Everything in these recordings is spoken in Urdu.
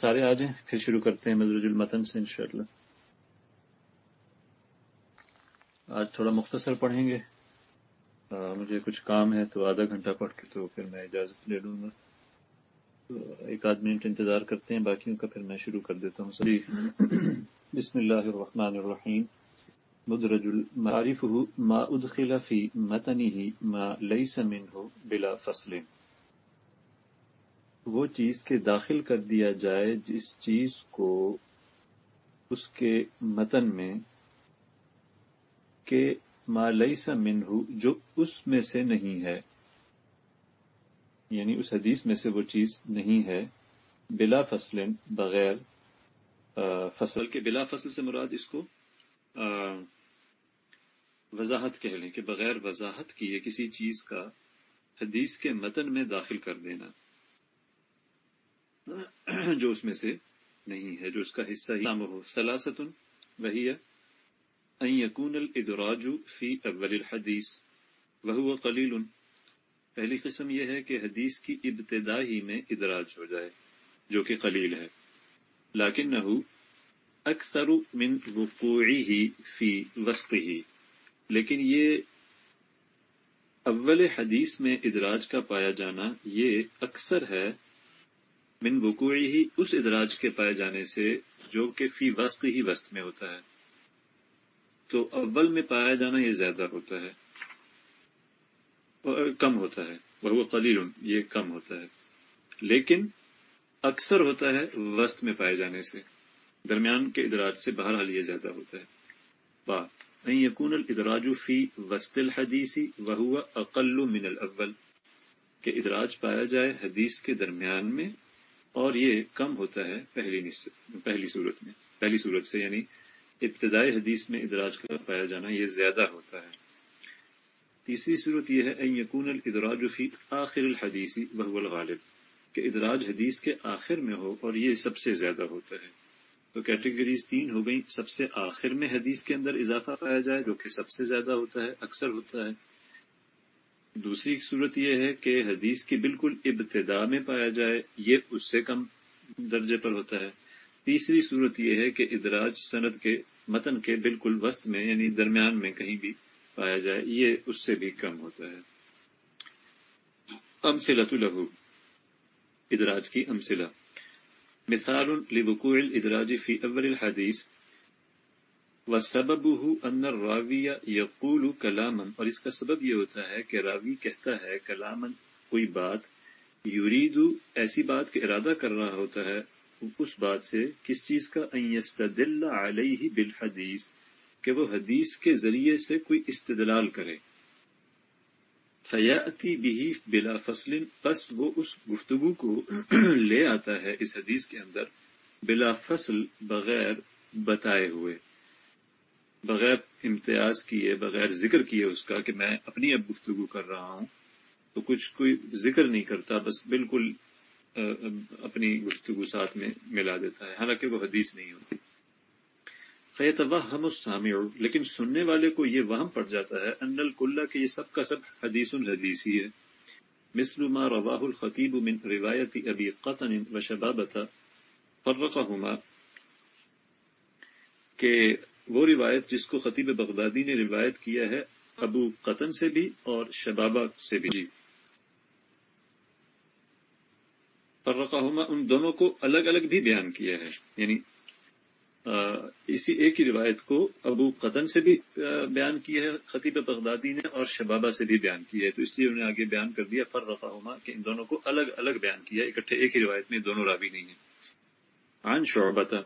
سارے آ جائیں، پھر شروع کرتے ہیں مدرج المتن سے انشاءاللہ۔ آج تھوڑا مختصر پڑھیں گے۔ مجھے کچھ کام ہے تو آدھا گھنٹہ پڑھ کے تو پھر میں اجازت لے لوں گا۔ ایک آدھ منٹ انتظار کرتے ہیں، باقیوں کا پھر میں شروع کر دیتا ہوں۔ سبھی۔ بسم اللہ الرحمن الرحیم۔ مدرج المعارف ما ادخل فی متنه ما لیس منه بلا فصل۔ وہ چیز کے داخل کر دیا جائے جس چیز کو اس کے متن میں کہ مالئی منہ، جو اس میں سے نہیں ہے یعنی اس حدیث میں سے وہ چیز نہیں ہے، بلا فصل، بغیر فصل کے بلا فصل سے مراد اس کو وضاحت کہہ لیں کہ بغیر وضاحت کیے کسی چیز کا حدیث کے متن میں داخل کر دینا۔ جو اس میں سے نہیں ہے، جو اس کا حصہ ہی ہو. سلاست وہی یقون الادراج فی اول الحدیث وہ قلیل پہلی قسم یہ ہے کہ حدیث کی ابتدا ہی میں ادراج ہو جائے، جو کہ قلیل ہے. لیکن نہ اکثر من وقوعی ہی فی وسط ہی لیکن یہ اول حدیث میں ادراج کا پایا جانا یہ اکثر ہے من وقوعی ہی اس ادراج کے پائے جانے سے جو کہ فی وسط ہی وسط میں ہوتا ہے۔ تو اول میں پایا جانا یہ زیادہ ہوتا ہے کم ہوتا ہے۔ وہ قلیل یہ کم ہوتا ہے۔ لیکن اکثر ہوتا ہے وسط میں پائے جانے سے۔ درمیان کے ادراج سے بہرحال یہ زیادہ ہوتا ہے۔ با یقون الادراج فی وسط الحدیثی وہ اقل من الاول۔ کہ ادراج پایا جائے حدیث کے درمیان میں اور یہ کم ہوتا ہے پہلی پہلی صورت میں۔ پہلی صورت سے یعنی ابتدائی حدیث میں ادراج کا پایا جانا یہ زیادہ ہوتا ہے۔ تیسری صورت یہ ہے یقون الادراج فی آخر الحدیثی بہ الغالب۔ کہ ادراج حدیث کے آخر میں ہو اور یہ سب سے زیادہ ہوتا ہے۔ تو کیٹیگریز تین ہو گئیں، سب سے آخر میں حدیث کے اندر اضافہ پایا جائے، جو کہ سب سے زیادہ ہوتا ہے، اکثر ہوتا ہے۔ دوسری صورت یہ ہے کہ حدیث کی بالکل ابتدا میں پایا جائے، یہ اس سے کم درجے پر ہوتا ہے۔ تیسری صورت یہ ہے کہ ادراج سند کے متن کے بالکل وسط میں یعنی درمیان میں کہیں بھی پایا جائے، یہ اس سے بھی کم ہوتا ہے۔ امسلت الہو ادراج کی امسلہ مثال لبقوع الادراج فی اول الحدیث و سبب انر راویہ یقول کلامن اور اس کا سبب یہ ہوتا ہے کہ راوی کہتا ہے کلامن کوئی بات، یورید ایسی بات کے ارادہ کر رہا ہوتا ہے، اس بات سے کس چیز کا؟ دل علیہ بالحدیث، کہ وہ حدیث کے ذریعے سے کوئی استدلال کرے۔ فیاتی بھی بلا فصل بس وہ اس گفتگو کو لے آتا ہے اس حدیث کے اندر، بلا فصل بغیر بتائے ہوئے۔ بغیر امتیاز کیے، بغیر ذکر کیے اس کا کہ میں اپنی اب گفتگو کر رہا ہوں، تو کچھ کوئی ذکر نہیں کرتا، بس بالکل اپنی گفتگو ساتھ میں ملا دیتا ہے، حالانکہ وہ حدیث نہیں ہوتی۔ خیت ہم السامع، لیکن سننے والے کو یہ وہم پڑ جاتا ہے ان الکلہ کہ یہ سب کا سب حدیث الحدیث ہی ہے۔ مثل ما رواہ الخطیب من روایت ابی قطن و شبابتا فرقہما کہ وہ روایت جس کو خطیب بغدادی نے روایت کیا ہے ابو قطن سے بھی اور شبابہ سے بھی۔ جی فرقہما ان دونوں کو الگ الگ بھی بیان کیا ہے۔ یعنی اسی ایک ہی روایت کو ابو قطن سے بھی بیان کیا ہے، خطیب بغدادی نے اور شبابہ سے بھی بیان کیا ہے۔ تو اس لیے انہیں آگے بیان کر دیا، فرقہما کہ ان دونوں کو الگ الگ بیان کیا ہے۔ اکٹھے ایک ہی روایت میں دونوں راوی نہیں ہیں۔ عن شعبتہ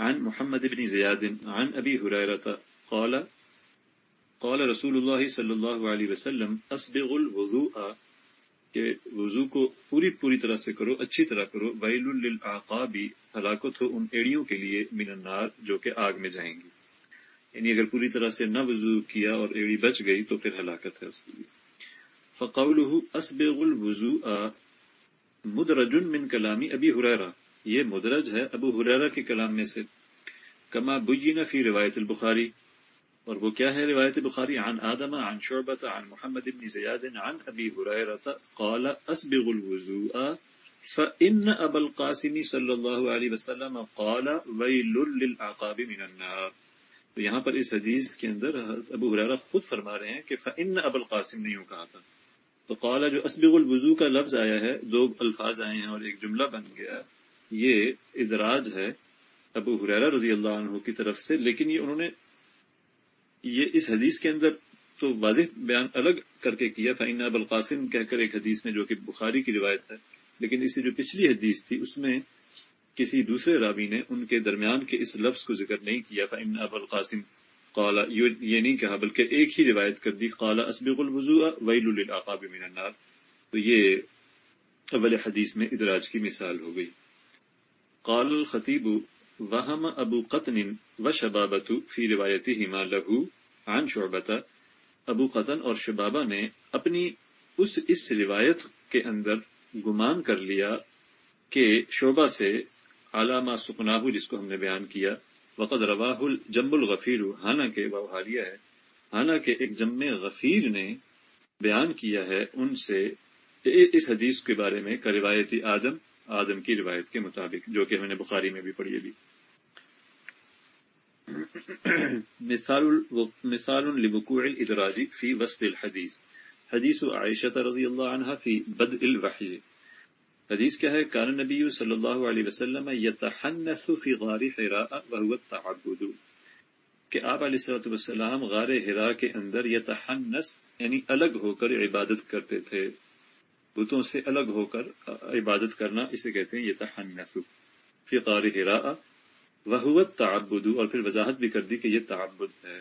عن محمد بن زياد، عن أبي هريرة، قال قال رسول الله صلی اللہ علیہ وسلم اسبغ الوضوء، کہ وضو کو پوری پوری طرح سے کرو، اچھی طرح کرو، ویل للعقاب ہلاکت ہو ان ایڑیوں کے لیے من النار جو کہ آگ میں جائیں گی۔ یعنی اگر پوری طرح سے نہ وضو کیا اور ایڑی بچ گئی تو پھر ہلاکت ہے اس کے لیے۔ فقوله اسبغ الوضوء، مدرج من کلامی ابی حریرہ یہ مدرج ہے ابو حریرہ کے کلام میں سے۔ کما بجینا فی روایت البخاری، اور وہ کیا ہے روایت بخاری عن آدم، عن شعبت عن محمد بن زیاد، عن ابی حریرہ قال اسبغ الوضوء، فإن اب القاسمی صلی اللہ علیہ وسلم قال ویل للعقاب من النار۔ تو یہاں پر اس حدیث کے اندر ابو حرارہ خود فرما رہے ہیں کہ فإن اب القاسم نے یوں کہا تھا۔ تو قالا جو اسبغ الوضو کا لفظ آیا ہے، دو الفاظ آئے ہیں اور ایک جملہ بن گیا۔ ہے یہ ادراج ہے ابو حریرہ رضی اللہ عنہ کی طرف سے، لیکن یہ انہوں نے یہ اس حدیث کے اندر تو واضح بیان الگ کر کے کیا فائن اب القاسم، کہہ کر ایک حدیث میں جو کہ بخاری کی روایت ہے، لیکن اسی جو پچھلی حدیث تھی، اس میں کسی دوسرے راوی نے ان کے درمیان کے اس لفظ کو ذکر نہیں کیا فائن اب القاسم قالا یہ نہیں کہا، بلکہ ایک ہی روایت کر دی قالا اسبق الوضوء ویل للعقاب من النار۔ تو یہ اول حدیث میں ادراج کی مثال ہو گئی۔ قال الخطیب وہم ابو قطن و شبابت فی روایتی ہما لہو عن شعبتا ابو قطن اور شبابہ نے اپنی اس اس روایت کے اندر گمان کر لیا کہ شعبہ سے علامہ سکناہ جس کو ہم نے بیان کیا وقت رواہ الجم الغفیر حالانکہ وہ حالیہ ہے۔ حالانکہ ایک جم غفیر نے بیان کیا ہے ان سے، اس حدیث کے بارے میں، کا روایتی آدم۔ آدم کی روایت کے مطابق، جو کہ ہم نے بخاری میں بھی پڑھی ابھی مثال مثال لبقوع الادراج فی وسط الحدیث۔ حدیث عائشہ رضی اللہ عنہ فی بدء الوحی۔ حدیث کیا ہے؟ کان نبی صلی اللہ علیہ وسلم یتحنث فی غار حراء وهو التعبد۔ کہ آپ علیہ الصلوۃ والسلام غار حراء کے اندر یتحنث یعنی الگ ہو کر عبادت کرتے تھے۔ بتوں سے الگ ہو کر عبادت کرنا اسے کہتے ہیں یتحنث فی غار حراء وهو التعبد، اور پھر وضاحت بھی کر دی کہ یہ تعبد ہے۔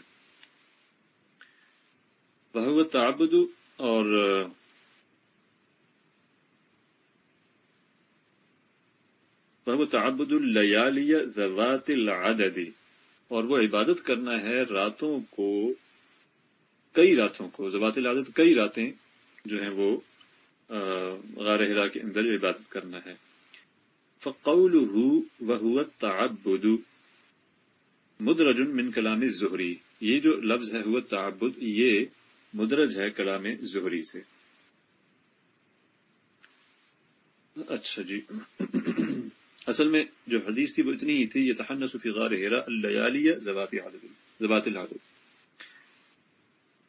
وهو التعبد، اور وہ تعبد اللیالی ذوات العدد، اور وہ عبادت کرنا ہے راتوں کو، کئی راتوں کو زوات العدد کئی راتیں جو ہیں وہ غار ہرا کے اندر عبادت کرنا ہے۔ فقول تعبد مدرج من کلام ظہری یہ جو لفظ ہے، ہوا تعبد، یہ مدرج ہے کلام ظہری سے۔ اچھا جی۔ اصل میں جو حدیث تھی وہ اتنی ہی تھی یہ تحنس فی غار ہیرا اللیالیہ زبات العدد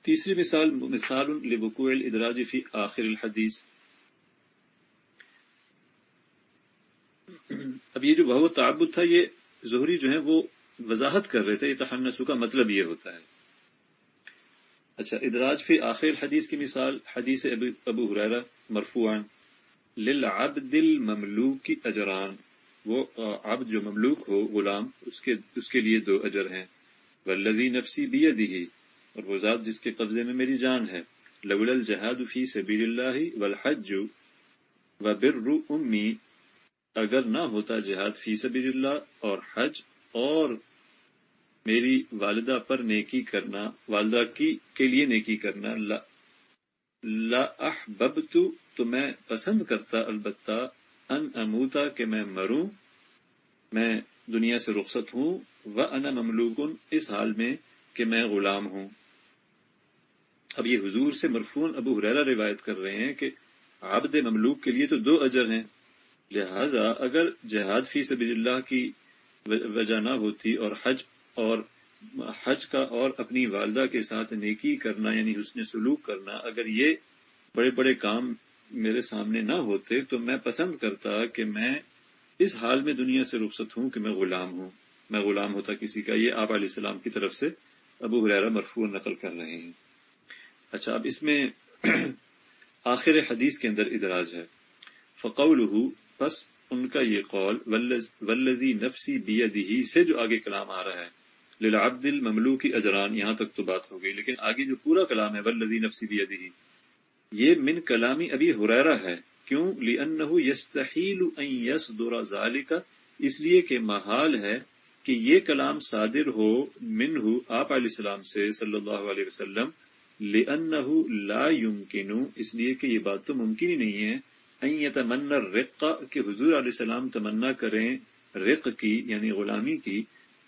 تیسری مثال مثال لبقوع الادراج فی آخر الحدیث۔ اب یہ جو بہت تعبد تھا، یہ ظہری جو ہے وہ وضاحت کر رہے تھے، یہ تحنسو کا مطلب یہ ہوتا ہے۔ اچھا ادراج فی آخر الحدیث کی مثال حدیث ابو حریرہ مرفوعان للعبد المملوک اجران۔ وہ عبد جو مملوک ہو، غلام، اس کے اس کے لیے دو اجر ہیں۔ ولدی نفسی بھی اور وہ ذات جس کے قبضے میں میری جان ہے. لول الجہاد فی سبیل اللہ والحج و بر امی، اگر نہ ہوتا جہاد فی سبیل اللہ اور حج، اور میری والدہ پر نیکی کرنا، والدہ کی کے لیے نیکی کرنا، لا لا احببت، تو میں پسند کرتا البتہ ان اموتا کہ میں مروں، میں دنیا سے رخصت ہوں، و ان مملوکن، اس حال میں کہ میں غلام ہوں. اب یہ حضور سے مرفون ابو حریرا روایت کر رہے ہیں کہ عبد مملوک کے لیے تو دو اجر ہیں۔ لہذا اگر جہاد فی سبیل اللہ کی وجہ نہ ہوتی اور حج اور حج کا اور اپنی والدہ کے ساتھ نیکی کرنا یعنی حسن سلوک کرنا اگر یہ بڑے بڑے کام میرے سامنے نہ ہوتے تو میں پسند کرتا کہ میں اس حال میں دنیا سے رخصت ہوں کہ میں غلام ہوں۔ میں غلام ہوتا کسی کا۔ یہ آپ علیہ السلام کی طرف سے ابو حرارہ مرفوع نقل کر رہے ہیں۔ اچھا اب اس میں آخر حدیث کے اندر ادراج ہے۔ فقول بس ان کا یہ قول ولدی نفسی بیدہی سے جو آگے کلام آ رہا ہے۔ للعبد المملو کی اجران یہاں تک تو بات ہو گئی، لیکن آگے جو پورا کلام ہے ولدی نفسی بیدہی یہ من کلامی ابھی حریرا ہے۔ کیوں؟ لأنه يستحيل ان يصدر ذلك۔ اس لیے کہ محال ہے کہ یہ کلام صادر ہو منہ آپ علیہ السلام سے، صلی اللہ علیہ وسلم لأنه لا يمكن، اس لیے کہ یہ بات تو ممکن ہی نہیں ہے ان يتمنى الرق، کہ حضور علیہ السلام تمنا کریں رق کی یعنی غلامی کی،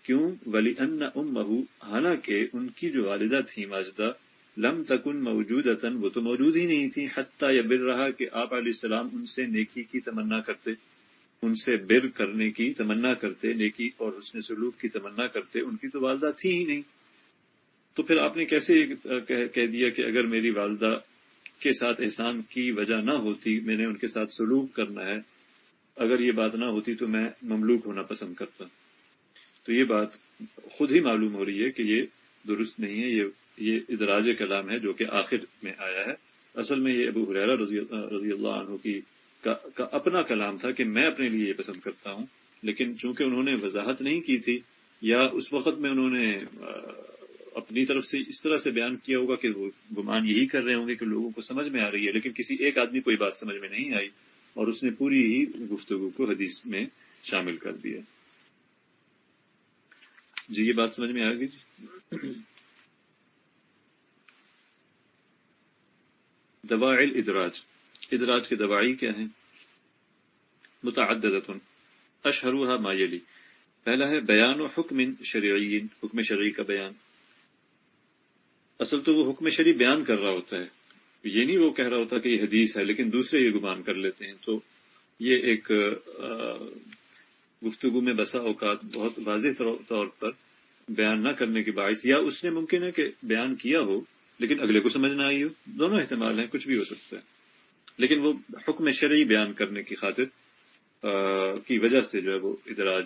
کیوں؟ ولی ان امہ حالانکہ ان کی جو والدہ تھی ماجدہ لم تکن موجود وہ تو موجود ہی نہیں تھی حتیٰ یا بر رہا کہ آپ علیہ السلام ان سے نیکی کی تمنا کرتے، ان سے بر کرنے کی تمنا کرتے، نیکی اور حسن سلوک کی تمنا کرتے، ان کی تو والدہ تھی ہی نہیں۔ تو پھر آپ نے کیسے کہہ دیا کہ اگر میری والدہ کے ساتھ احسان کی وجہ نہ ہوتی، میں نے ان کے ساتھ سلوک کرنا ہے، اگر یہ بات نہ ہوتی تو میں مملوک ہونا پسند کرتا۔ تو یہ بات خود ہی معلوم ہو رہی ہے کہ یہ درست نہیں ہے، یہ یہ ادراج کلام ہے جو کہ آخر میں آیا ہے۔ اصل میں یہ ابو حریرہ رضی اللہ عنہ کی کا اپنا کلام تھا کہ میں اپنے لیے یہ پسند کرتا ہوں، لیکن چونکہ انہوں نے وضاحت نہیں کی تھی یا اس وقت میں انہوں نے اپنی طرف سے اس طرح سے بیان کیا ہوگا کہ وہ گمان یہی کر رہے ہوں گے کہ لوگوں کو سمجھ میں آ رہی ہے، لیکن کسی ایک آدمی کو یہ بات سمجھ میں نہیں آئی اور اس نے پوری ہی گفتگو کو حدیث میں شامل کر دیا۔ جی یہ بات سمجھ میں آ گئی جی؟ دوا ادراج ادراج کے دوائی کیا ہیں؟ متعدد اشہروہ مایلی پہلا ہے بیان و حکم شرعین حکم شرعی کا بیان۔ اصل تو وہ حکم شریف بیان کر رہا ہوتا ہے۔ یہ نہیں وہ کہہ رہا ہوتا کہ یہ حدیث ہے، لیکن دوسرے یہ گمان کر لیتے ہیں۔ تو یہ ایک گفتگو میں بسا اوقات بہت واضح طور پر بیان نہ کرنے کے باعث، یا اس نے ممکن ہے کہ بیان کیا ہو، لیکن اگلے کو سمجھ نہ آئی ہو۔ دونوں احتمال ہیں، کچھ بھی ہو سکتا ہے۔ لیکن وہ حکم شرعی بیان کرنے کی خاطر کی وجہ سے جو ہے وہ ادراج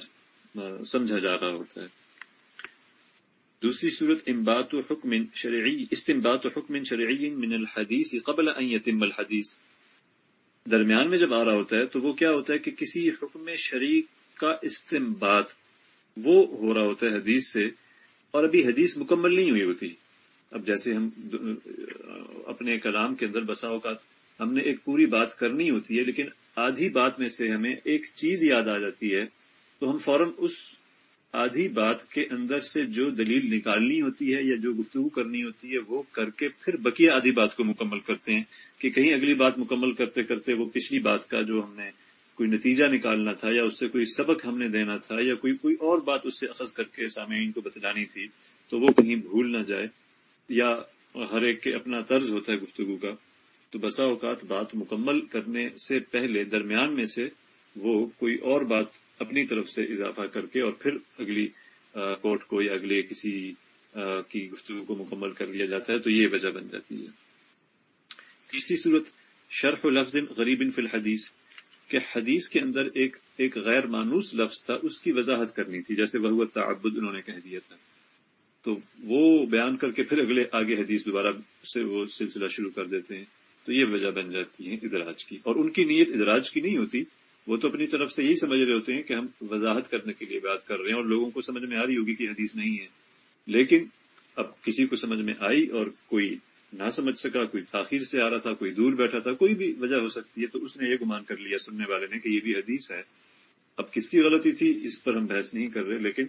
سمجھا جا رہا ہوتا ہے۔ دوسری صورت امبات و حکم شرعی استمبات و حکم شرعی من الحدیث قبل ان يتم الحدیث. درمیان میں جب آ رہا ہوتا ہے تو وہ کیا ہوتا ہے کہ کسی حکم شرعی کا استمبات وہ ہو رہا ہوتا ہے حدیث سے اور ابھی حدیث مکمل نہیں ہوئی ہوتی۔ اب جیسے ہم اپنے کلام کے اندر بسا اوقات ہم نے ایک پوری بات کرنی ہوتی ہے لیکن آدھی بات میں سے ہمیں ایک چیز یاد آ جاتی ہے تو ہم فوراً اس آدھی بات کے اندر سے جو دلیل نکالنی ہوتی ہے یا جو گفتگو کرنی ہوتی ہے، وہ کر کے پھر بقیہ آدھی بات کو مکمل کرتے ہیں کہ کہیں اگلی بات مکمل کرتے کرتے وہ پچھلی بات کا جو ہم نے کوئی نتیجہ نکالنا تھا یا اس سے کوئی سبق ہم نے دینا تھا یا کوئی کوئی اور بات اس سے اخذ کر کے سامعین کو بتلانی تھی، تو وہ کہیں بھول نہ جائے یا ہر ایک کے اپنا طرز ہوتا ہے گفتگو کا۔ تو بسا اوقات بات مکمل کرنے سے پہلے، درمیان میں سے وہ کوئی اور بات اپنی طرف سے اضافہ کر کے اور پھر اگلی کوٹ کو یا اگلے کسی کی گفتگو کو مکمل کر لیا جاتا ہے تو یہ وجہ بن جاتی ہے۔ تیسری صورت، شرح لفظ غریب فی الحدیث، کہ حدیث کے اندر ایک ایک غیر مانوس لفظ تھا، اس کی وضاحت کرنی تھی، جیسے وہ تعبد انہوں نے کہہ دیا تھا۔ تو وہ بیان کر کے پھر اگلے، آگے حدیث دوبارہ سے وہ سلسلہ شروع کر دیتے ہیں۔ تو یہ وجہ بن جاتی ہے ادراج کی، اور ان کی نیت ادراج کی نہیں ہوتی۔ وہ تو اپنی طرف سے یہی سمجھ رہے ہوتے ہیں کہ ہم وضاحت کرنے کے لیے بات کر رہے ہیں اور لوگوں کو سمجھ میں آ رہی ہوگی کہ حدیث نہیں ہے۔ لیکن اب کسی کو سمجھ میں آئی اور کوئی نہ سمجھ سکا، کوئی تاخیر سے آ رہا تھا، کوئی دور بیٹھا تھا، کوئی بھی وجہ ہو سکتی ہے، تو اس نے یہ گمان کر لیا سننے والے نے کہ یہ بھی حدیث ہے۔ اب کس کی غلطی تھی، اس پر ہم بحث نہیں کر رہے، لیکن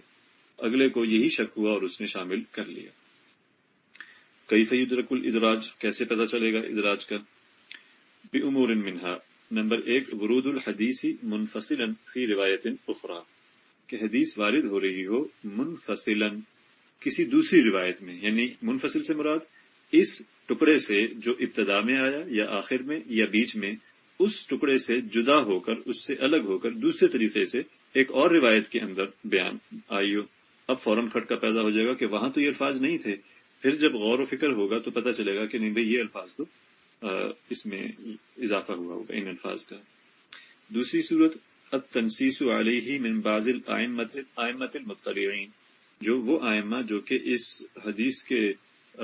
اگلے کو یہی شک ہوا اور اس نے شامل کر لیا۔ کئی فعید رک الدراج کیسے پتا چلے گا ادراج کا؟ بے امور منہا۔ نمبر ایک، ورود الحدیثی منفصل فی روایت اخرا کہ حدیث وارد ہو رہی ہو منفصل کسی دوسری روایت میں یعنی منفصل سے مراد اس ٹکڑے سے جو ابتدا میں آیا یا آخر میں یا بیچ میں، اس ٹکڑے سے جدا ہو کر، اس سے الگ ہو کر دوسرے طریقے سے ایک اور روایت کے اندر بیان۔ آئی ہو اب فوراً کھٹکا پیدا ہو جائے گا کہ وہاں تو یہ الفاظ نہیں تھے۔ پھر جب غور و فکر ہوگا تو پتہ چلے گا کہ نہیں بھائی یہ الفاظ تو اس میں اضافہ ہوا ہوگا، ان الفاظ کا۔ دوسری صورت اب تنسیس علیہ من باز آئمت المطلعین۔ جو وہ آئمہ جو کہ اس حدیث کے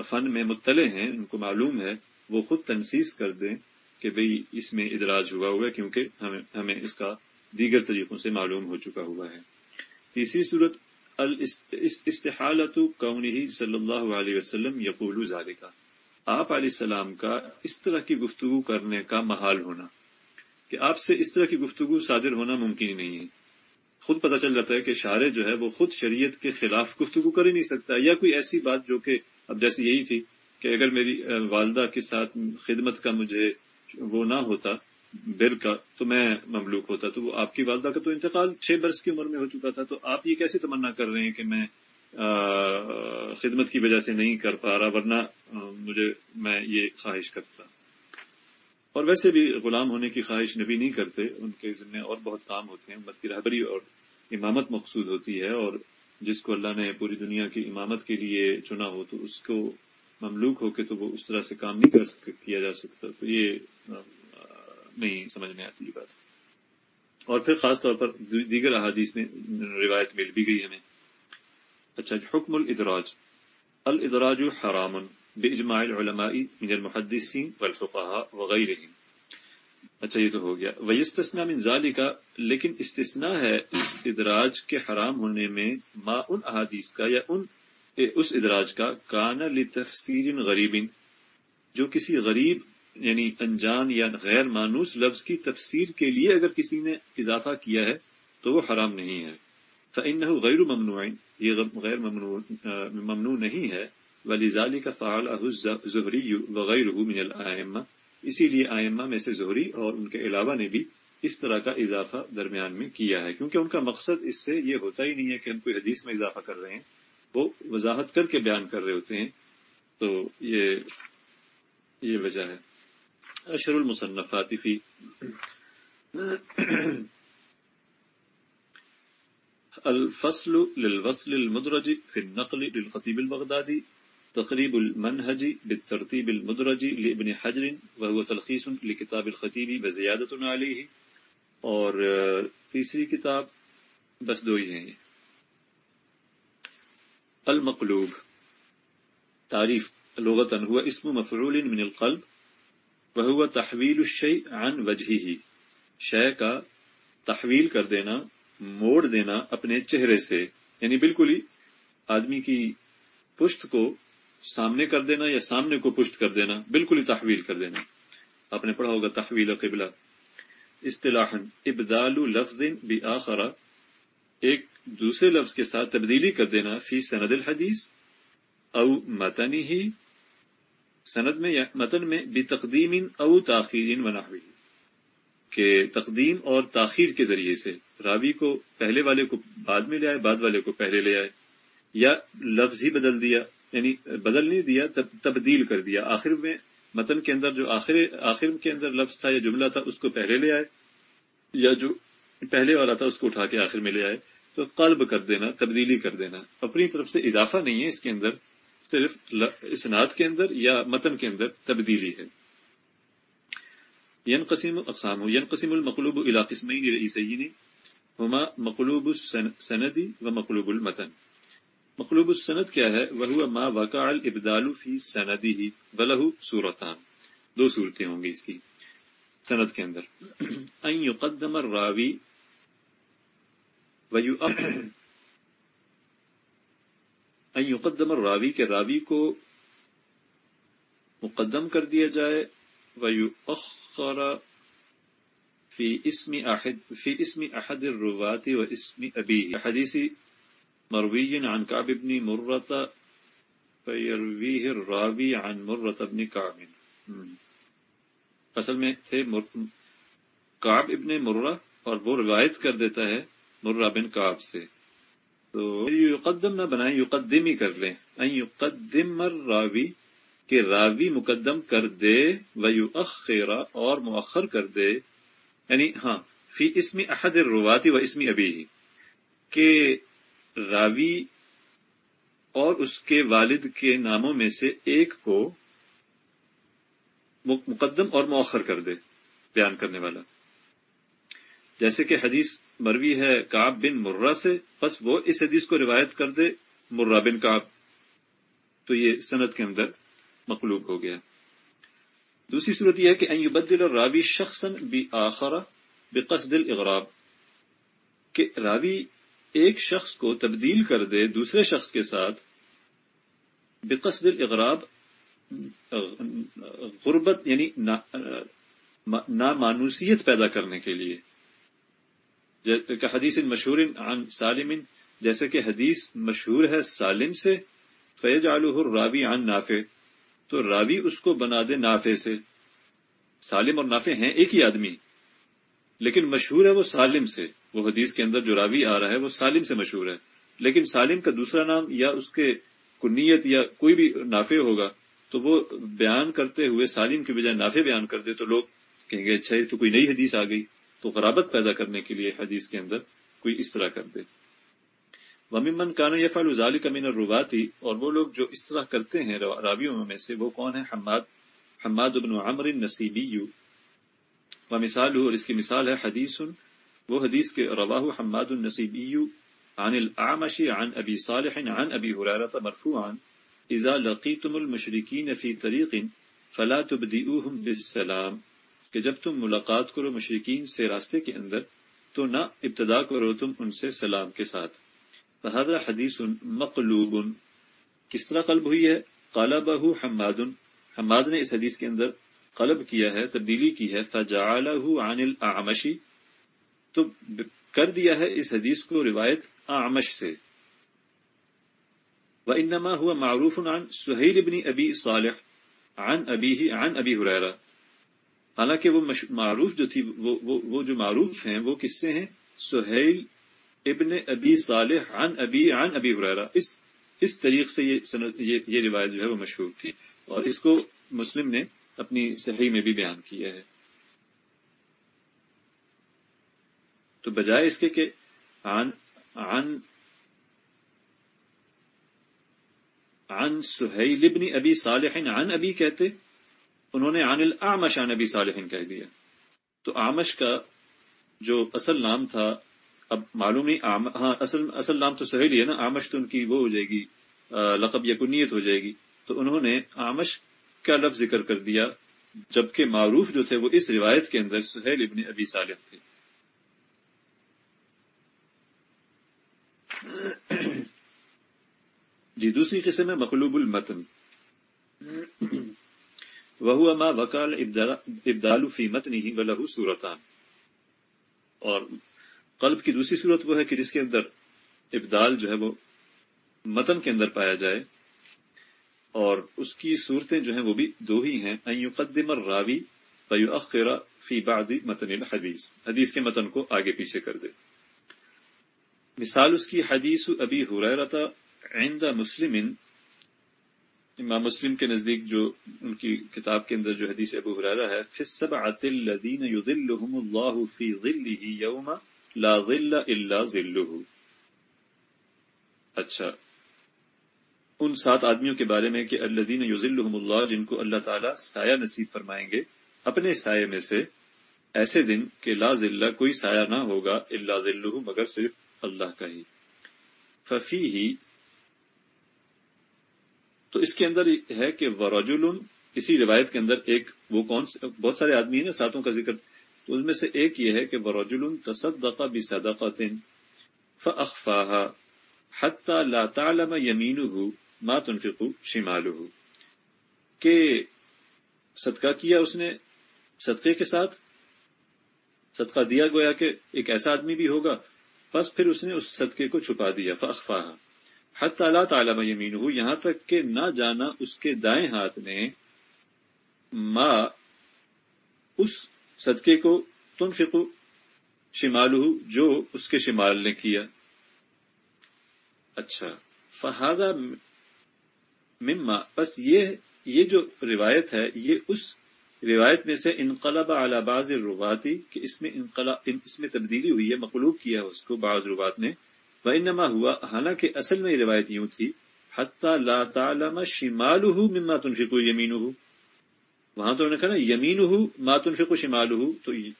فن میں مطلع ہیں، ان کو معلوم ہے، وہ خود تنسیس کر دیں کہ بھئی اس میں ادراج ہوا ہوا ہے کیونکہ ہمیں ہمیں اس کا دیگر طریقوں سے معلوم ہو چکا ہوا ہے۔ تیسری صورت الاستحالت کونہی صلی اللہ علیہ وسلم یقول ذالکہ آپ علیہ السلام کا اس طرح کی گفتگو کرنے کا محال ہونا کہ آپ سے اس طرح کی گفتگو صادر ہونا ممکن ہی نہیں ہے۔ خود پتہ چل جاتا ہے کہ شارع جو ہے وہ خود شریعت کے خلاف گفتگو کر ہی نہیں سکتا یا کوئی ایسی بات جو کہ اب جیسی یہی تھی کہ اگر میری والدہ کے ساتھ خدمت کا مجھے وہ نہ ہوتا، بر کا، تو میں مملوک ہوتا، تو وہ آپ کی والدہ کا تو انتقال چھ برس کی عمر میں ہو چکا تھا، تو آپ یہ کیسے تمنا کر رہے ہیں کہ میں خدمت کی وجہ سے نہیں کر پا رہا، ورنہ مجھے، میں یہ خواہش کرتا۔ اور ویسے بھی غلام ہونے کی خواہش نبی نہیں کرتے، ان کے ذمہ اور بہت کام ہوتے ہیں۔ امت کی رہبری اور امامت مقصود ہوتی ہے، اور جس کو اللہ نے پوری دنیا کی امامت کے لیے چنا ہو، تو اس کو مملوک ہو کے تو وہ اس طرح سے کام نہیں کر کیا جا سکتا۔ تو یہ نہیں سمجھ میں آتی یہ بات۔ اور پھر خاص طور پر دیگر احادیث میں روایت مل بھی گئی ہمیں۔ اچھا جی، حکم الادراج۔ الادراج حرام باجماع العلماء من المحدثین والفقهاء وغیرهم اچھا یہ تو ہو گیا۔ ویستثنا من ذالک لیکن استثناء ہے اس ادراج کے حرام ہونے میں ما ان احادیث کا یا ان اس ادراج کا، کان لتفسیر غریب، جو کسی غریب یعنی انجان یا غیر مانوس لفظ کی تفسیر کے لیے اگر کسی نے اضافہ کیا ہے تو وہ حرام نہیں ہے۔ فإنه غیر ممنوع، یہ غیر ممنوع نہیں ہے ولی ذالی کا فعال من الائمہ اسی لیے آئمہ میں سے ظہری اور ان کے علاوہ نے بھی اس طرح کا اضافہ درمیان میں کیا ہے، کیونکہ ان کا مقصد اس سے یہ ہوتا ہی نہیں ہے کہ ہم کوئی حدیث میں اضافہ کر رہے ہیں، وہ وضاحت کر کے بیان کر رہے ہوتے ہیں، تو یہ یہ وجہ ہے۔ اشر المصنفات فی الفصل للوصل المدرج في النقل للخطيب البغدادي تقريب المنهج بالترتيب المدرج لابن حجر وهو تلخيص لكتاب الخطيب وزيادة عليه اور تیسری کتاب بس دو ہی ہیں۔ المقلوب تعریف لغتا هو اسم مفعول من القلب وهو تحویل الشيء عن وجهه۔ شے کا تحویل کر دینا موڑ دینا اپنے چہرے سے یعنی بالکل ہی آدمی کی پشت کو سامنے کر دینا یا سامنے کو پشت کر دینا، بالکل ہی تحویل کر دینا۔ آپ نے پڑھا ہوگا تحویل قبلہ۔ اصطلاح ابدال لفظ بھی آخرا ایک دوسرے لفظ کے ساتھ تبدیلی کر دینا فی سند الحدیث او متنی ہی، سند میں یا متن میں بھی تقدیم او تاخیر وناحوی کہ تقدیم اور تاخیر کے ذریعے سے۔ راوی کو پہلے والے کو بعد میں لے آئے، بعد والے کو پہلے لے آئے۔ یا لفظ ہی بدل دیا یعنی بدل نہیں دیا تبدیل کر دیا۔ آخر میں متن کے اندر جو آخر آخر کے اندر لفظ تھا یا جملہ تھا، اس کو پہلے لے آئے، یا جو پہلے والا تھا، اس کو اٹھا کے آخر میں لے آئے۔ تو قلب کر دینا، تبدیلی کر دینا۔ اپنی طرف سے اضافہ نہیں ہے اس کے اندر، صرف اسناد کے اندر یا متن کے اندر تبدیلی ہے۔ ينقسم اقسام ينقسم المقلوب الى قسمين رئيسيين هما مقلوب السند ومقلوب المتن. مقلوب السند کیا ہے؟ وہ ما وقع الابدال فی سنده وله صورتان دو صورتیں ہوں گی اس کی سند کے اندر. ان يقدم الراوی ويؤخر ان يقدم الراوی کے راوی کو مقدم کر دیا جائے ويؤخر في اسم أحد في اسم أحد الرواة واسم أبيه حديث مروي عن كعب بن مرة فيرويه الراوي عن مرة بن كعب اصل میں تھے کعب ابن مرہ اور وہ روایت کر دیتا ہے مرہ بن کعب سے۔ تو یقدم نہ بنائیں یقدم ہی کر لیں۔ این یقدم الراوی، کہ راوی مقدم کر دے ویؤخرا اور مؤخر کر دے۔ یعنی ہاں فی اسم احد الرواتی و اسمی ابھی کہ راوی اور اس کے والد کے ناموں میں سے ایک کو مقدم اور مؤخر کر دے، بیان کرنے والا۔ جیسے کہ حدیث مروی ہے کاب بن مرہ سے، بس وہ اس حدیث کو روایت کر دے، مرہ بن کاب تو یہ صنعت کے اندر مقلوب ہو گیا۔ دوسری صورت یہ ہے کہ بدل اور راوی شخص بھی آخرا بے قصد کہ راوی ایک شخص کو تبدیل کر دے دوسرے شخص کے ساتھ بے قصد اغراب غربت یعنی نامانوسیت پیدا کرنے کے لیے۔ حدیث مشہور عن سالم، جیسے کہ حدیث مشہور ہے سالم سے فیج آلو راوی عن نافع۔ تو راوی اس کو بنا دے نافے سے۔ سالم اور نافے ہیں ایک ہی آدمی۔ لیکن مشہور ہے وہ سالم سے۔ وہ حدیث کے اندر جو راوی آ رہا ہے وہ سالم سے مشہور ہے۔ لیکن سالم کا دوسرا نام یا اس کے کنیت یا کوئی بھی نافع ہوگا تو وہ بیان کرتے ہوئے سالم کی بجائے نافع بیان کر دے تو لوگ کہیں گے اچھا یہ تو کوئی نئی حدیث آ گئی۔ تو غرابت پیدا کرنے کے لیے حدیث کے اندر کوئی اس طرح کر دے۔ ومن کانا یف الزال کمین الرواتی اور وہ لوگ جو اس طرح کرتے ہیں راویوں میں سے وہ کون ہے حماد حماد ابن عمر نصیبی و مثال اور اس کی مثال ہے حدیث، وہ حدیث کے رواہ حماد النصیبی عن الاعمش عن ابی صالح عن ابی حرارت مرفوعا اذا لقیتم المشرکین فی طریق فلا تبدئوهم بالسلام. کہ جب تم ملاقات کرو مشرقین سے راستے کے اندر، تو نہ ابتدا کرو تم ان سے سلام کے ساتھ۔ فہذا حدیث مقلوب. کس طرح قلب ہوئی ہے؟ قلبہ حماد. حماد نے اس حدیث کے اندر قلب کیا ہے تبدیلی کی ہے فجعلہ عن الاعمشی تو کر دیا ہے اس حدیث کو روایت اعمش سے. وانما هو معروف عن سہیل ابن ابی صالح عن ابیہ عن ابی حریرہ حالانکہ وہ معروف جو تھی وہ وہ, وہ جو معروف ہیں وہ کس سے ہیں؟ سہیل ابن ابی صالح عن ابی عن ابی حریرہ اس اس طریق سے یہ سنت یہ, یہ روایت جو ہے وہ مشہور تھی اور اس کو مسلم نے اپنی صحیح میں بھی بیان کیا ہے۔ تو بجائے اس کے کہ عن عن عن سہیل ابن ابی صالح عن ابی کہتے انہوں نے عن العمش عن ابی صالحین کہہ دیا۔ تو آمش کا جو اصل نام تھا اب معلوم نہیں ہاں اصل اصل نام تو سہیل ہے نا آمش تو ان کی وہ ہو جائے گی لقب یا کنیت ہو جائے گی۔ تو انہوں نے آمش کا لفظ ذکر کر دیا، جبکہ معروف جو تھے وہ اس روایت کے اندر سہیل ابن ابی صالح تھے۔ جی دوسری قسم ہے مقلوب المتن۔ وہ ما وکال ابدال فی متنی ولہ صورتان۔ اور قلب کی دوسری صورت وہ ہے کہ جس کے اندر ابدال جو ہے وہ متن کے اندر پایا جائے اور اس کی صورتیں جو ہیں وہ بھی دو ہی ہیں۔ ان یقدم الراوی فیؤخر فی بعض متن الحدیث۔ حدیث کے متن کو آگے پیچھے کر دے۔ مثال اس کی، حدیث ابی حریرہ عند مسلم، امام مسلم کے نزدیک جو ان کی کتاب کے اندر جو حدیث ابو حرارہ ہے فِالسَّبْعَةِ الَّذِينَ يُذِلُّهُمُ اللَّهُ فِي ظِلِّهِ يَوْمَ لَا ظِلَّ إِلَّا ظِلُّهُ اچھا۔ ان سات آدمیوں کے بارے میں کہ الذین یذلهم اللہ، جن کو اللہ تعالی سایہ نصیب فرمائیں گے، اپنے سائے میں سے ایسے دن کہ لا ذلہ کوئی سایہ نہ ہوگا الا ذلہ مگر صرف اللہ کا ہی۔ ففیہ۔ تو اس کے اندر ہے کہ ورجل اسی روایت کے اندر ایک وہ کون سے، بہت سارے آدمی ہیں نا، ساتوں کا ذکر تو ان میں سے ایک یہ ہے کہ ورجل تصدق بصدقۃ فاخفاها حتى لا تعلم يمينه ما تنفق شماله. کہ صدقہ کیا اس نے صدقے کے ساتھ؟ صدقہ دیا گویا کہ ایک ایسا آدمی بھی ہوگا، بس پھر اس نے اس صدقے کو چھپا دیا، فاخفاها حت اللہ تعالیٰ یمین ہو یہاں تک کہ نہ جانا اس کے دائیں ہاتھ نے ماں اس صدقے کو تن فکو شمال جو اس کے شمال نے کیا۔ اچھا فہادہ مما، بس یہ یہ جو روایت ہے، یہ اس روایت میں سے انقلاب اعلی باز رواتی کہ اس میں انقلاب، اس میں تبدیلی ہوئی ہے مقلوب کیا ہے اس کو بعض روات نے۔ وَإِنَّمَا ہوا، حالانکہ اصل میں یہ روایت یوں تھی حتی لا تعلم شمالہ مما تنفق یمینہ وہاں تو انہوں نے کہا نا یمینہ ما تنفق شمالہ تو یہ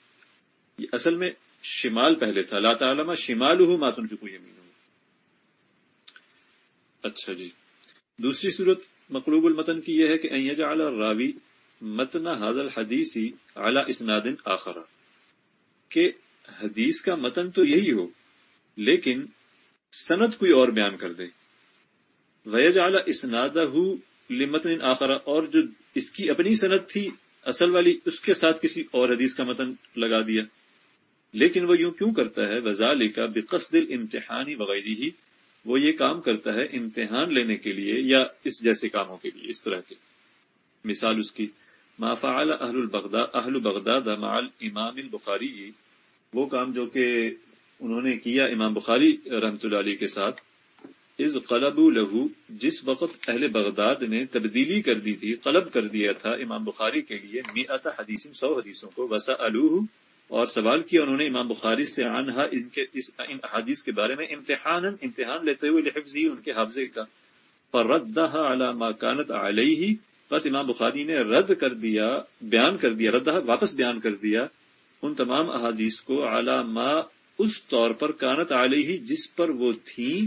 اصل میں شمال پہلے تھا۔ لا تعلم شمالہ ما تنفق یمینہ اچھا جی۔ دوسری صورت مقلوب المتن کی یہ ہے کہ ان یجعل الراوی متن هذا الحدیث على اسناد آخر۔ کہ حدیث کا متن تو یہی ہو، لیکن سند کوئی اور بیان کر دے۔ ویج اعلی اسناد لمتن آخر اور جو اس کی اپنی صنعت تھی، اصل والی اس کے ساتھ کسی اور حدیث کا متن لگا دیا۔ لیکن وہ یوں کیوں کرتا ہے؟ وزال کا بقصد امتحانی وغیرہ ہی وہ یہ کام کرتا ہے امتحان لینے کے لیے یا اس جیسے کاموں کے لیے، اس طرح کے۔ مثال اس کی، ما فعل اہل البغداد اہل بغداد مع الامام البخاری جی وہ کام جو کہ انہوں نے کیا امام بخاری رحمت اللہ علیہ کے ساتھ از قلب لہو جس وقت اہل بغداد نے تبدیلی کر دی تھی، قلب کر دیا تھا امام بخاری کے لیے میتا حدیث، سو حدیثوں کو وسا الوح اور سوال کیا انہوں نے امام بخاری سے، عنہا ان کے اس، ان حدیث کے بارے میں امتحان امتحان لیتے ہوئے لحفظی ان کے حافظے کا۔ پر رد ما کانت علیہ بس امام بخاری نے رد کر دیا، بیان کر دیا، رد واپس بیان کر دیا ان تمام احادیث کو ما اس طور پر کانت علیہ جس پر وہ تھیں۔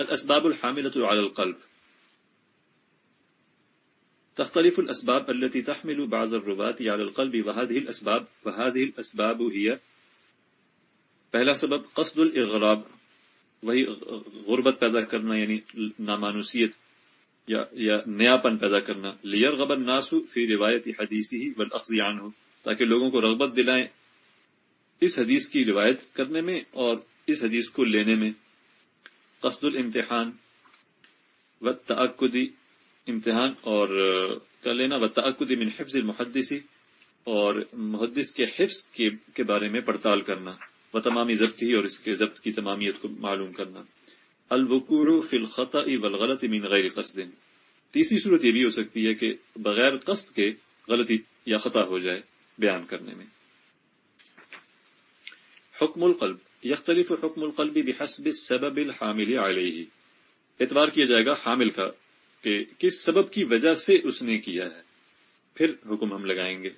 الأسباب الحاملة على القلب۔ تختلف الأسباب التي تحمل بعض الروات على القلب وهذه الأسباب وهذه الأسباب هي پہلا سبب قصد الإغراب۔ وہی غربت پیدا کرنا یعنی نامانوسیت یا یا نیاپن پیدا کرنا. لیئر غبر ناسو فی روایتی حدیثی ہی بل ہو تاکہ لوگوں کو رغبت دلائیں اس حدیث کی روایت کرنے میں اور اس حدیث کو لینے میں۔ قصد الامتحان و تعقدی امتحان اور کر لینا، و تعقدی من حفظ المحدثی اور محدث کے حفظ کے بارے میں پڑتال کرنا۔ و تمامی ضبطی اور اس کے ضبط کی تمامیت کو معلوم کرنا۔ البکور فی الخطا والغلط من غیر قصد۔ تیسری صورت یہ بھی ہو سکتی ہے کہ بغیر قصد کے غلطی یا خطا ہو جائے بیان کرنے میں۔ حکم القلب۔ یختلف حکم القلب بحسب السبب الحامل علیہ۔ اعتبار کیا جائے گا حامل کا کہ کس سبب کی وجہ سے اس نے کیا ہے۔ پھر حکم ہم لگائیں گے۔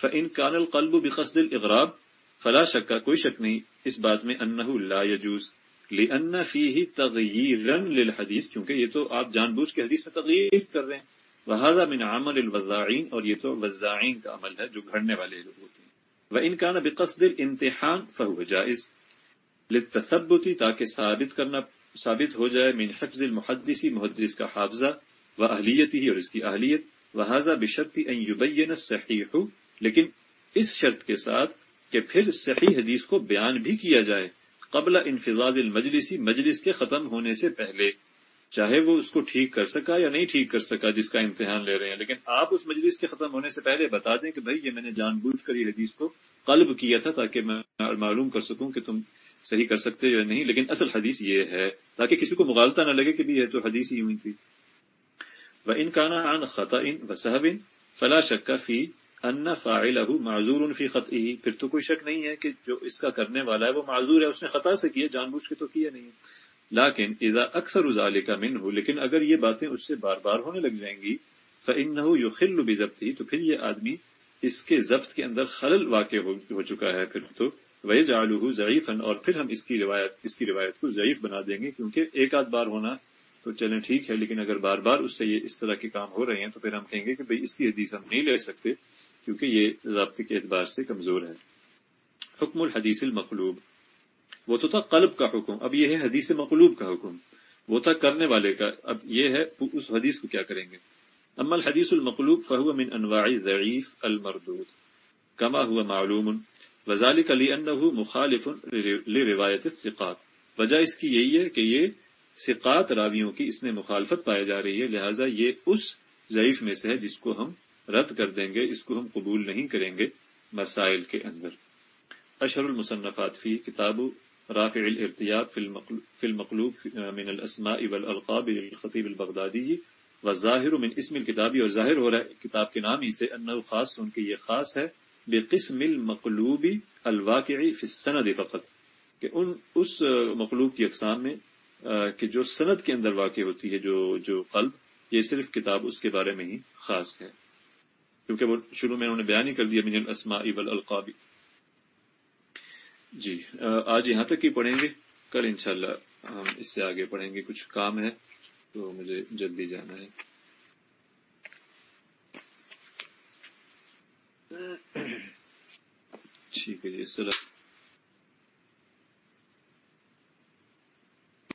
فَإِن كَانَ الْقَلْبُ بِقَصْدِ الْإِغْرَابِ فلا شک کا کوئی شک نہیں، اس بات میں انہ لا یجوز۔ لأن فیہ تغییرا للحدیث، کیونکہ یہ تو آپ جان بوجھ کے حدیث میں تغییر کر رہے ہیں۔ وہذا من عمل الوزاعین اور یہ تو وزاعین کا عمل ہے جو گھڑنے والے لوگ ہوتے ہیں۔ وَإِن كَانَ بِقَصْدِ الْإِمْتِحَانِ فَهُوَ جَائِز۔ للتثبت، تاکہ ثابت کرنا، ثابت ہو جائے من حفظ المحدثی محدث کا حافظہ و اہلیت ہی اور اس کی اہلیت۔ وہذا بشرط ان یبین الصحیح لیکن اس شرط کے ساتھ کہ پھر صحیح حدیث کو بیان بھی کیا جائے قبل انفضاد المجلسی، مجلس کے ختم ہونے سے پہلے، چاہے وہ اس کو ٹھیک کر سکا یا نہیں ٹھیک کر سکا، جس کا امتحان لے رہے ہیں۔ لیکن آپ اس مجلس کے ختم ہونے سے پہلے بتا دیں کہ بھائی، یہ میں نے جان بوجھ کر یہ حدیث کو قلب کیا تھا تاکہ میں معلوم کر سکوں کہ تم صحیح کر سکتے یا نہیں۔ لیکن اصل حدیث یہ ہے، تاکہ کسی کو مغالطہ نہ لگے کہ بھی یہ تو حدیث ہی ہوئی تھی۔ وہ ان کا نا خطا ان و صحب ان فلا شکا فی ان فاعلہ معذور فی خطئه. پھر تو کوئی شک نہیں ہے کہ جو اس کا کرنے والا ہے وہ معذور ہے، اس نے خطا سے کیا جان بوجھ کے تو کیا نہیں۔ لیکن اذا اکثر ذلك منه، لیکن اگر یہ باتیں اس سے بار بار ہونے لگ جائیں گی فانه يخل بضبطه. تو پھر یہ آدمی اس کے ضبط کے اندر خلل واقع ہو چکا ہے۔ پھر تو ويجعله ضعيفا، اور پھر ہم اس کی روایت، اس کی روایت کو ضعیف بنا دیں گے، کیونکہ ایک آدھ بار ہونا تو چلیں ٹھیک ہے، لیکن اگر بار بار اس سے یہ اس طرح کے کام ہو رہے ہیں، تو پھر ہم کہیں گے کہ بھئی اس کی حدیث ہم نہیں لے سکتے، کیونکہ یہ ضابطے کے اعتبار سے کمزور ہے۔ حکم الحدیث المقلوب۔ وہ تو تھا قلب کا حکم، اب یہ ہے حدیث مقلوب کا حکم۔ وہ تھا کرنے والے کا۔ اب یہ ہے، اس حدیث کو کیا کریں گے؟ اما الحدیث المقلوب فہو من انواع ضعیف المردود۔ کما ہوا معلوم۔ وزالک علی انہ مخالف لروایت الثقات۔ وجہ اس کی یہی ہے کہ یہ ثقات راویوں کی اس میں مخالفت پائی جا رہی ہے، لہٰذا یہ اس ضعیف میں سے ہے جس کو ہم رد کر دیں گے، اس کو ہم قبول نہیں کریں گے مسائل کے اندر۔ اشہر المصنفات فی کتاب رافع الارتیاب فی المقلوب من الاسماء والالقاب للخطیب البغدادی والظاہر من اسم الكتابی اور ظاہر ہو رہا ہے، کتاب کے نام ہی سے انہو خاص ان کے یہ خاص ہے، بقسم المقلوب الواقعی فی السند فقط، کہ ان، اس مقلوب کی اقسام میں کہ جو سند کے اندر واقع ہوتی ہے، جو جو قلب، یہ صرف کتاب اس کے بارے میں ہی خاص ہے۔ کیونکہ وہ شروع میں انہوں نے بیان ہی کر دیا، من الاسماء والالقاب۔ جی آج یہاں تک ہی پڑھیں گے۔ کل انشاءاللہ ہم اس سے آگے پڑھیں گے۔ کچھ کام ہے تو مجھے جلدی جانا ہے۔ ٹھیک ہے جی السلام